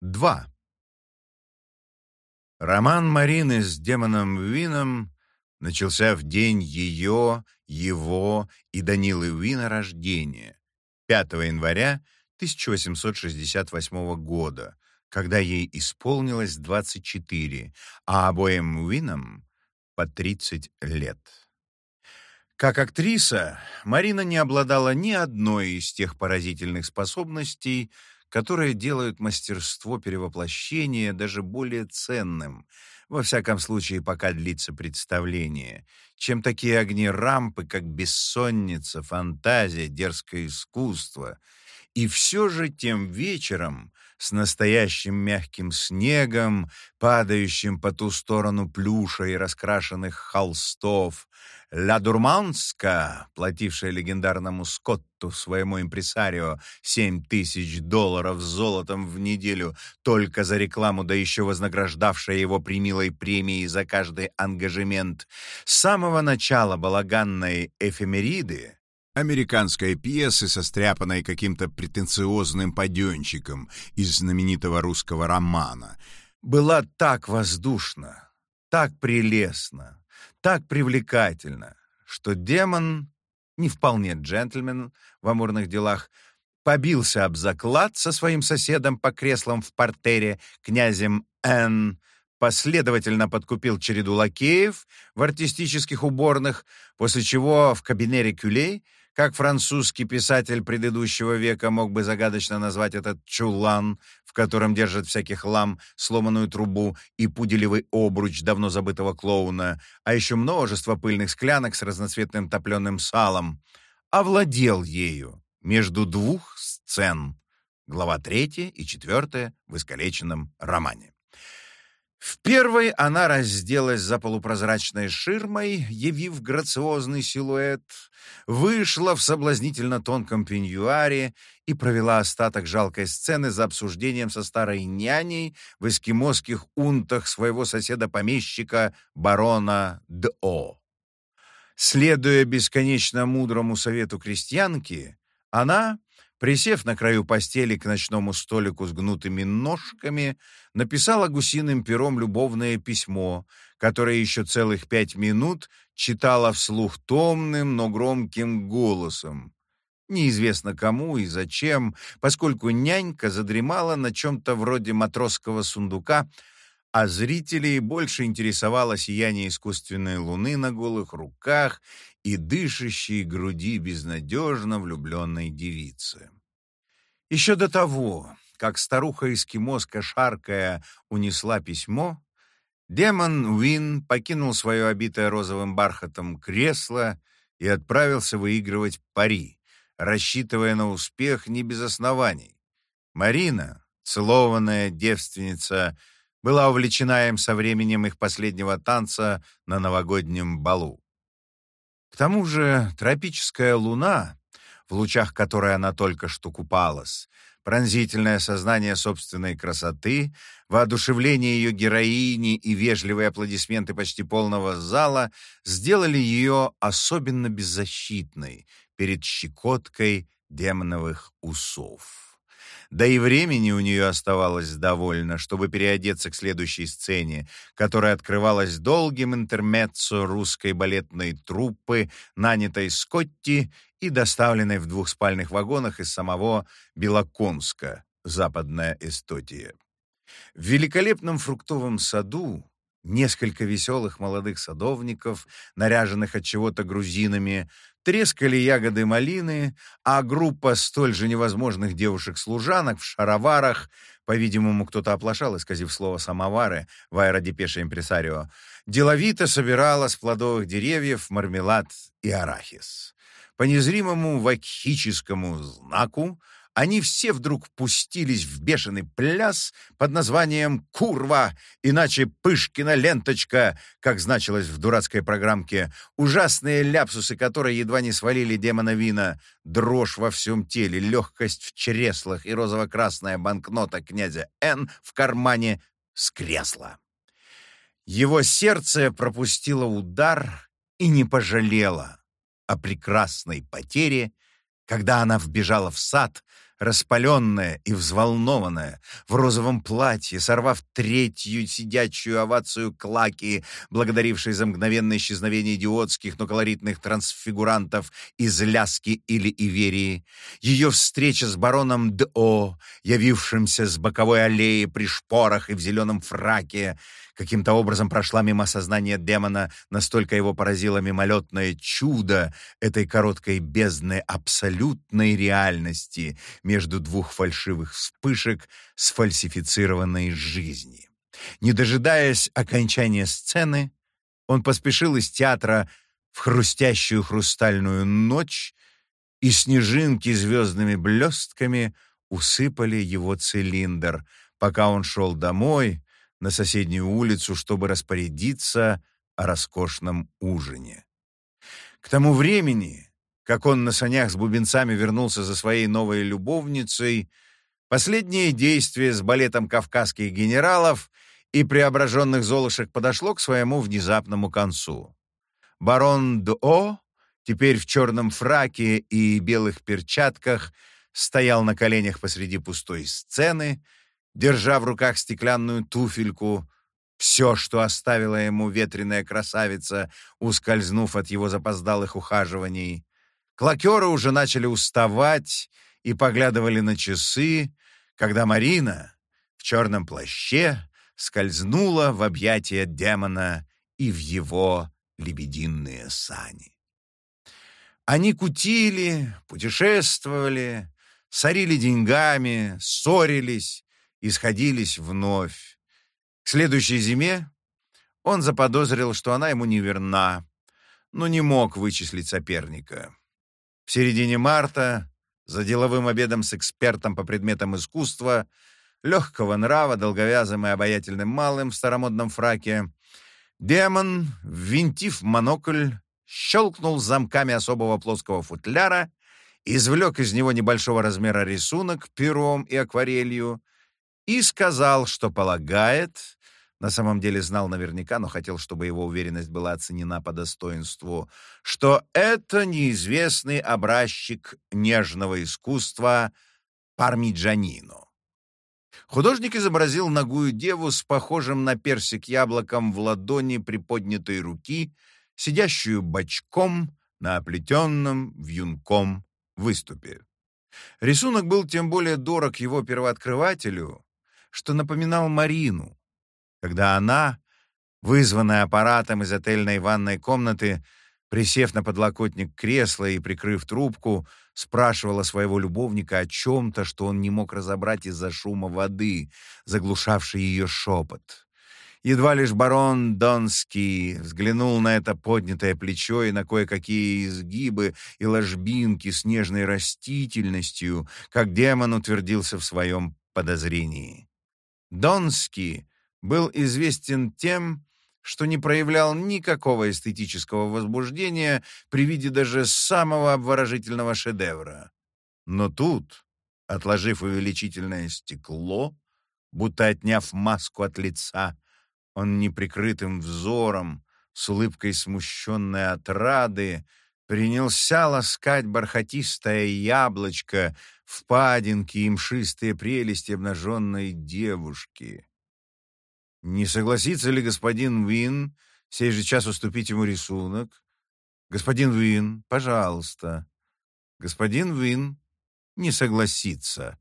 Два. Роман Марины с демоном Вином начался в день ее, его и Данилы Уина рождения, 5 января 1868 года, когда ей исполнилось 24, а обоим Уинам по 30 лет. Как актриса, Марина не обладала ни одной из тех поразительных способностей, которые делают мастерство перевоплощения даже более ценным, во всяком случае, пока длится представление, чем такие огни рампы, как бессонница, фантазия, дерзкое искусство. И все же тем вечером с настоящим мягким снегом, падающим по ту сторону плюша и раскрашенных холстов, Ла Дурманска, платившая легендарному Скотту, своему импресарио, 7 тысяч долларов золотом в неделю только за рекламу, да еще вознаграждавшая его примилой премией за каждый ангажемент, с самого начала балаганной эфемериды, американской пьесы, состряпанной каким-то претенциозным паденщиком из знаменитого русского романа, была так воздушна, так прелестна, так привлекательно, что демон, не вполне джентльмен в амурных делах, побился об заклад со своим соседом по креслам в портере, князем Н., последовательно подкупил череду лакеев в артистических уборных, после чего в кабинере Кюлей как французский писатель предыдущего века мог бы загадочно назвать этот чулан, в котором держат всяких лам, сломанную трубу и пуделевый обруч давно забытого клоуна, а еще множество пыльных склянок с разноцветным топленым салом, овладел ею между двух сцен, глава третья и четвертая в искалеченном романе. В первой она разделась за полупрозрачной ширмой, явив грациозный силуэт, вышла в соблазнительно тонком пеньюаре и провела остаток жалкой сцены за обсуждением со старой няней в эскимосских унтах своего соседа-помещика барона Д.О. Следуя бесконечно мудрому совету крестьянки, она Присев на краю постели к ночному столику с гнутыми ножками, написала гусиным пером любовное письмо, которое еще целых пять минут читала вслух томным, но громким голосом. Неизвестно кому и зачем, поскольку нянька задремала на чем-то вроде матросского сундука, а зрителей больше интересовало сияние искусственной луны на голых руках и дышащей груди безнадежно влюбленной девицы. Еще до того, как старуха-эскимоска, шаркая, унесла письмо, демон Уин покинул свое обитое розовым бархатом кресло и отправился выигрывать пари, рассчитывая на успех не без оснований. Марина, целованная девственница, была увлечена им со временем их последнего танца на новогоднем балу. К тому же тропическая луна, в лучах которой она только что купалась, пронзительное сознание собственной красоты, воодушевление ее героини и вежливые аплодисменты почти полного зала сделали ее особенно беззащитной перед щекоткой демоновых усов. Да и времени у нее оставалось довольно, чтобы переодеться к следующей сцене, которая открывалась долгим интермеццо русской балетной труппы, нанятой Скотти и доставленной в двухспальных вагонах из самого Белоконска, западная Эстотия. В великолепном фруктовом саду несколько веселых молодых садовников, наряженных от чего-то грузинами, Трескали ягоды малины, а группа столь же невозможных девушек-служанок в шароварах, по-видимому, кто-то оплошал, исказив слово «самовары» в аэродепеше импресарио, деловито собирала с плодовых деревьев мармелад и арахис. По незримому вакхическому знаку они все вдруг пустились в бешеный пляс под названием «Курва», иначе «Пышкина ленточка», как значилось в дурацкой программке, ужасные ляпсусы, которые едва не свалили демона вина, дрожь во всем теле, легкость в чреслах и розово-красная банкнота князя Н в кармане с кресла. Его сердце пропустило удар и не пожалело о прекрасной потере Когда она вбежала в сад, распаленная и взволнованная, в розовом платье, сорвав третью сидячую овацию Клаки, благодарившей за мгновенное исчезновение идиотских, но колоритных трансфигурантов из Ляски или Иверии, ее встреча с бароном Д.О., явившимся с боковой аллеи при шпорах и в зеленом фраке, каким-то образом прошла мимо сознания демона, настолько его поразило мимолетное чудо этой короткой бездны абсолютной реальности между двух фальшивых вспышек сфальсифицированной жизни. Не дожидаясь окончания сцены, он поспешил из театра в хрустящую хрустальную ночь, и снежинки звездными блестками усыпали его цилиндр, пока он шел домой, на соседнюю улицу, чтобы распорядиться о роскошном ужине. К тому времени, как он на санях с бубенцами вернулся за своей новой любовницей, последнее действие с балетом кавказских генералов и преображенных золушек подошло к своему внезапному концу. Барон Д'О, теперь в черном фраке и белых перчатках, стоял на коленях посреди пустой сцены, держа в руках стеклянную туфельку, все, что оставила ему ветреная красавица, ускользнув от его запоздалых ухаживаний. Клокеры уже начали уставать и поглядывали на часы, когда Марина в черном плаще скользнула в объятия демона и в его лебединые сани. Они кутили, путешествовали, сорили деньгами, ссорились, и сходились вновь. К следующей зиме он заподозрил, что она ему не верна, но не мог вычислить соперника. В середине марта, за деловым обедом с экспертом по предметам искусства, легкого нрава, долговязым и обаятельным малым в старомодном фраке, демон, ввинтив монокль, щелкнул замками особого плоского футляра, извлек из него небольшого размера рисунок пером и акварелью, и сказал, что полагает, на самом деле знал наверняка, но хотел, чтобы его уверенность была оценена по достоинству, что это неизвестный образчик нежного искусства Пармиджанино. Художник изобразил ногую деву с похожим на персик яблоком в ладони приподнятой руки, сидящую бочком на оплетенном вьюнком выступе. Рисунок был тем более дорог его первооткрывателю, что напоминал Марину, когда она, вызванная аппаратом из отельной ванной комнаты, присев на подлокотник кресла и прикрыв трубку, спрашивала своего любовника о чем-то, что он не мог разобрать из-за шума воды, заглушавшей ее шепот. Едва лишь барон Донский взглянул на это поднятое плечо и на кое-какие изгибы и ложбинки с нежной растительностью, как демон утвердился в своем подозрении. Донский был известен тем, что не проявлял никакого эстетического возбуждения при виде даже самого обворожительного шедевра. Но тут, отложив увеличительное стекло, будто отняв маску от лица, он неприкрытым взором, с улыбкой смущенной отрады, принялся ласкать бархатистое яблочко, впадинки и мшистые прелести обнаженной девушки. Не согласится ли господин Уин сей же час уступить ему рисунок? Господин Уин, пожалуйста. Господин Уин не согласится.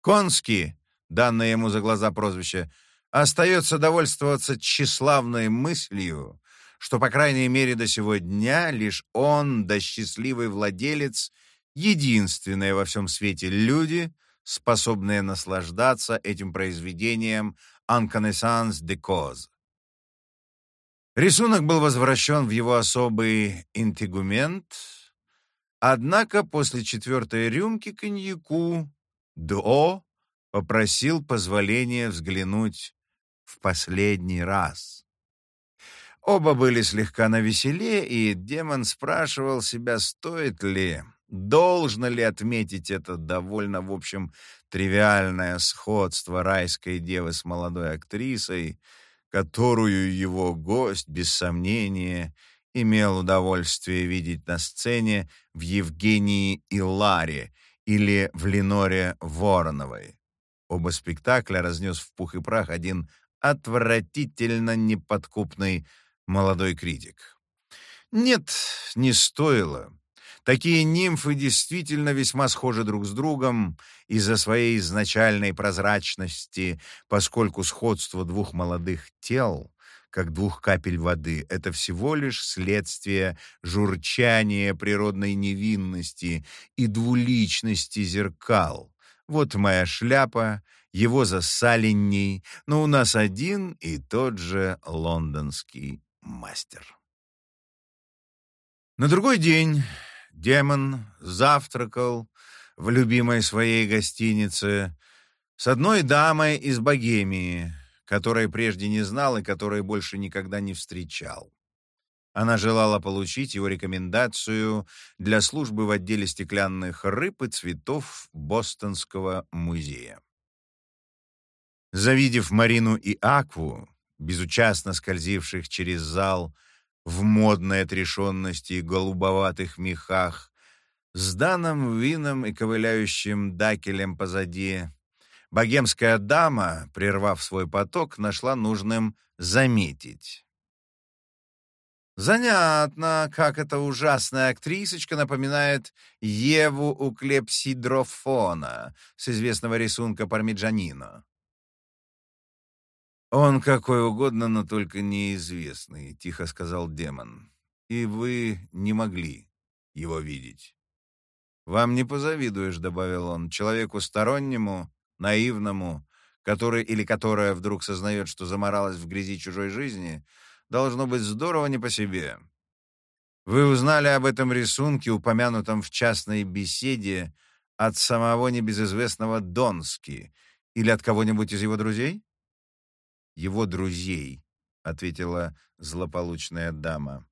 Конский, данное ему за глаза прозвище, остается довольствоваться тщеславной мыслью, что, по крайней мере, до сего дня лишь он, да счастливый владелец, единственные во всем свете люди, способные наслаждаться этим произведением «En connaissance de cause». Рисунок был возвращен в его особый интегумент, однако после четвертой рюмки коньяку До попросил позволения взглянуть в последний раз. Оба были слегка навеселе, и демон спрашивал себя, стоит ли, должно ли отметить это довольно, в общем, тривиальное сходство райской девы с молодой актрисой, которую его гость, без сомнения, имел удовольствие видеть на сцене в Евгении и Ларе или в Леноре Вороновой. Оба спектакля разнес в пух и прах один отвратительно неподкупный молодой критик. Нет, не стоило. Такие нимфы действительно весьма схожи друг с другом из-за своей изначальной прозрачности, поскольку сходство двух молодых тел, как двух капель воды, это всего лишь следствие журчания природной невинности и двуличности зеркал. Вот моя шляпа, его засаленней, но у нас один и тот же лондонский мастер. На другой день демон завтракал в любимой своей гостинице с одной дамой из Богемии, которой прежде не знал и которой больше никогда не встречал. Она желала получить его рекомендацию для службы в отделе стеклянных рыб и цветов Бостонского музея. Завидев Марину и Акву, безучастно скользивших через зал в модной отрешенности и голубоватых мехах, с Даном Вином и ковыляющим дакелем позади, богемская дама, прервав свой поток, нашла нужным заметить. Занятно, как эта ужасная актрисочка напоминает Еву у клепсидрофона с известного рисунка Пармиджанино. «Он какой угодно, но только неизвестный», — тихо сказал демон. «И вы не могли его видеть». «Вам не позавидуешь», — добавил он, — «человеку стороннему, наивному, который или которая вдруг сознает, что заморалась в грязи чужой жизни, должно быть здорово не по себе. Вы узнали об этом рисунке, упомянутом в частной беседе, от самого небезызвестного Донски или от кого-нибудь из его друзей?» Его друзей», — ответила злополучная дама.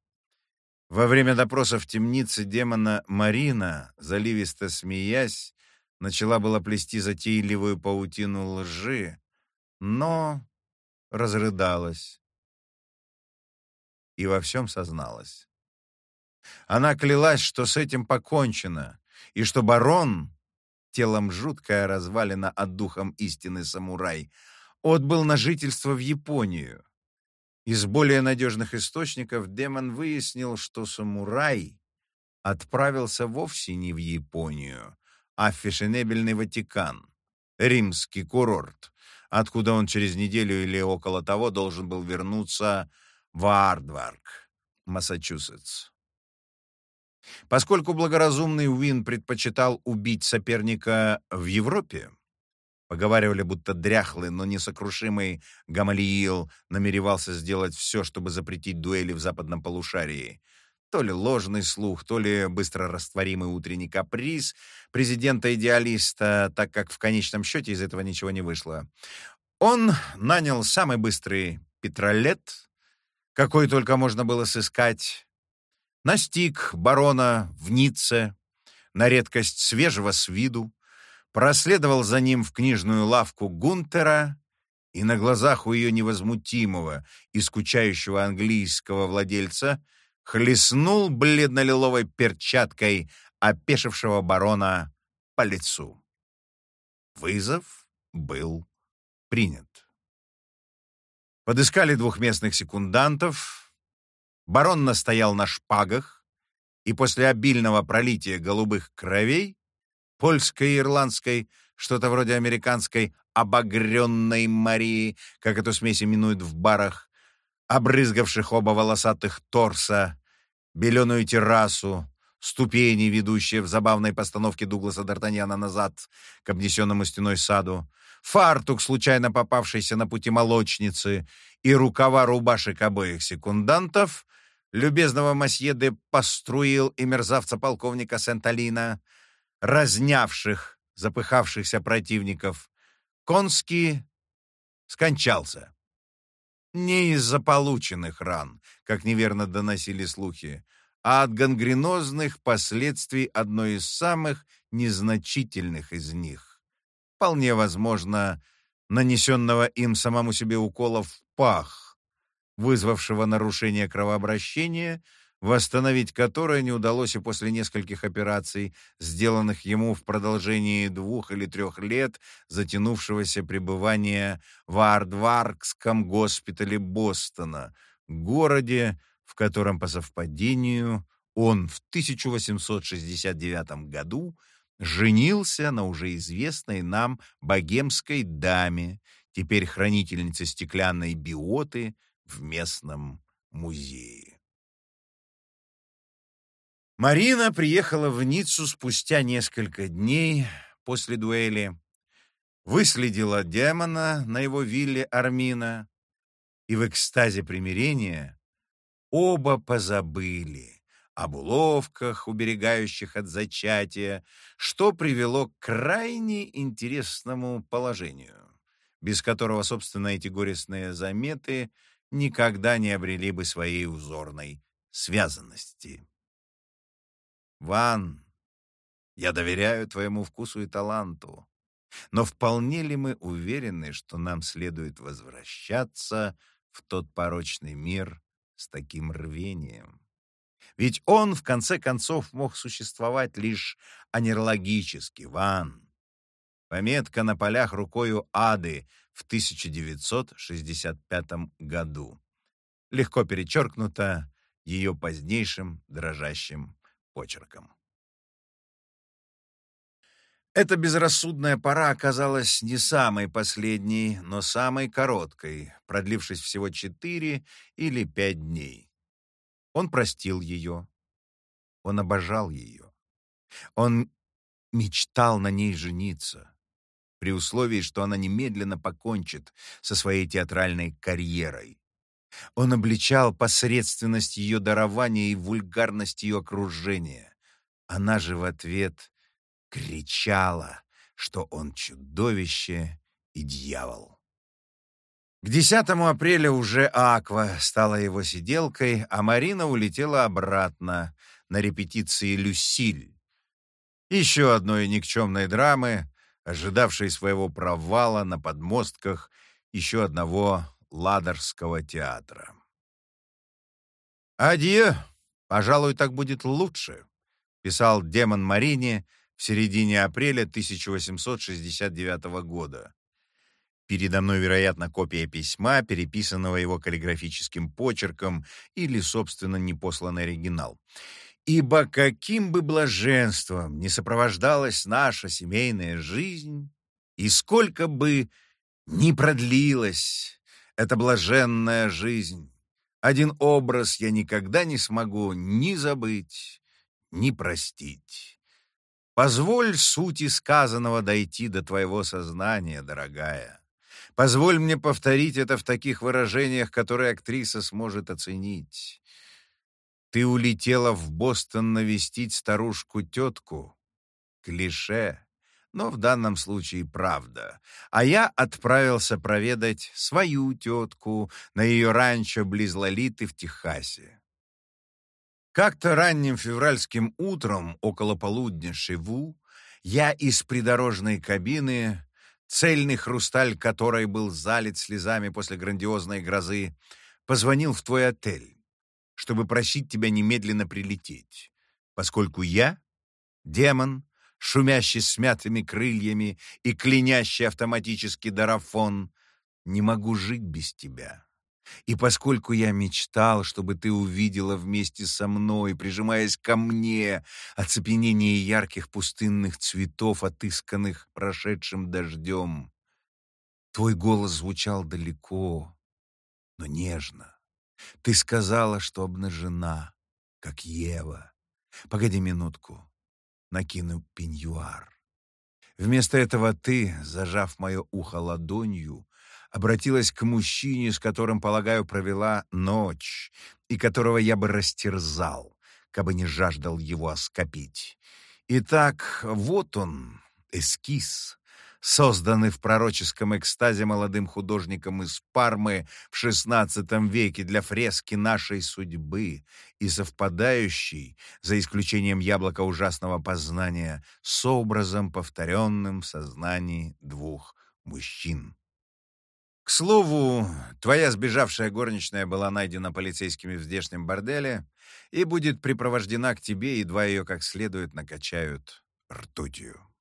Во время допроса в темнице демона Марина, заливисто смеясь, начала была плести затейливую паутину лжи, но разрыдалась и во всем созналась. Она клялась, что с этим покончено, и что барон, телом жуткая развалина от духом истины самурай, отбыл на жительство в Японию. Из более надежных источников демон выяснил, что самурай отправился вовсе не в Японию, а в фешенебельный Ватикан, римский курорт, откуда он через неделю или около того должен был вернуться в Ардварк, Массачусетс. Поскольку благоразумный Уин предпочитал убить соперника в Европе, Поговаривали, будто дряхлый, но несокрушимый Гамалиил намеревался сделать все, чтобы запретить дуэли в западном полушарии. То ли ложный слух, то ли быстро растворимый утренний каприз президента-идеалиста, так как в конечном счете из этого ничего не вышло. Он нанял самый быстрый петролет, какой только можно было сыскать, настиг барона в Ницце, на редкость свежего с виду, проследовал за ним в книжную лавку Гунтера и на глазах у ее невозмутимого и скучающего английского владельца хлестнул бледно-лиловой перчаткой опешившего барона по лицу. Вызов был принят. Подыскали двух местных секундантов. Барон настоял на шпагах, и после обильного пролития голубых кровей польской и ирландской, что-то вроде американской обогренной Марии, как эту смесь именуют в барах, обрызгавших оба волосатых торса, беленую террасу, ступени, ведущие в забавной постановке Дугласа Д'Артаньяна назад к обнесенному стеной саду, фартук, случайно попавшийся на пути молочницы, и рукава рубашек обоих секундантов, любезного масье де Паструил и мерзавца полковника Сент-Алина — разнявших запыхавшихся противников, Конский скончался. Не из-за полученных ран, как неверно доносили слухи, а от гангренозных последствий одной из самых незначительных из них. Вполне возможно, нанесенного им самому себе укола в пах, вызвавшего нарушение кровообращения, восстановить которое не удалось и после нескольких операций, сделанных ему в продолжении двух или трех лет затянувшегося пребывания в Ардваркском госпитале Бостона, городе, в котором по совпадению он в 1869 году женился на уже известной нам богемской даме, теперь хранительнице стеклянной биоты в местном музее. Марина приехала в Ниццу спустя несколько дней после дуэли, выследила демона на его вилле Армина, и в экстазе примирения оба позабыли об уловках, уберегающих от зачатия, что привело к крайне интересному положению, без которого, собственно, эти горестные заметы никогда не обрели бы своей узорной связанности. Ван, я доверяю твоему вкусу и таланту, но вполне ли мы уверены, что нам следует возвращаться в тот порочный мир с таким рвением? Ведь он, в конце концов, мог существовать лишь анерлогически, Ван. Пометка на полях рукою Ады в 1965 году. Легко перечеркнута ее позднейшим дрожащим почерком. Эта безрассудная пора оказалась не самой последней, но самой короткой, продлившись всего четыре или пять дней. Он простил ее. Он обожал ее. Он мечтал на ней жениться, при условии, что она немедленно покончит со своей театральной карьерой. Он обличал посредственность ее дарования и вульгарность ее окружения. Она же в ответ кричала, что он чудовище и дьявол. К 10 апреля уже Аква стала его сиделкой, а Марина улетела обратно на репетиции «Люсиль». Еще одной никчемной драмы, ожидавшей своего провала на подмостках еще одного Ладорского театра. «Адье, пожалуй, так будет лучше», — писал демон Марине в середине апреля 1869 года. Передо мной, вероятно, копия письма, переписанного его каллиграфическим почерком или, собственно, непосланный оригинал. «Ибо каким бы блаженством не сопровождалась наша семейная жизнь, и сколько бы ни продлилась эта блаженная жизнь, один образ я никогда не смогу ни забыть, ни простить. Позволь сути сказанного дойти до твоего сознания, дорогая». Позволь мне повторить это в таких выражениях, которые актриса сможет оценить. Ты улетела в Бостон навестить старушку-тетку. Клише, но в данном случае правда. А я отправился проведать свою тетку на ее ранчо близ Лолиты в Техасе. Как-то ранним февральским утром, около полудня Шиву, я из придорожной кабины цельный хрусталь которой был залит слезами после грандиозной грозы, позвонил в твой отель, чтобы просить тебя немедленно прилететь, поскольку я, демон, шумящий смятыми крыльями и клянящий автоматически дарафон, не могу жить без тебя. И поскольку я мечтал, чтобы ты увидела вместе со мной, прижимаясь ко мне, оцепенение ярких пустынных цветов, отысканных прошедшим дождем, твой голос звучал далеко, но нежно. Ты сказала, что обнажена, как Ева. Погоди минутку, накину пеньюар. Вместо этого ты, зажав мое ухо ладонью, обратилась к мужчине, с которым, полагаю, провела ночь, и которого я бы растерзал, кабы не жаждал его оскопить. Итак, вот он, эскиз, созданный в пророческом экстазе молодым художником из Пармы в XVI веке для фрески нашей судьбы и совпадающий, за исключением яблока ужасного познания, с образом, повторенным в сознании двух мужчин. К слову, твоя сбежавшая горничная была найдена полицейскими в здешнем борделе и будет припровождена к тебе, едва ее как следует накачают ртутью.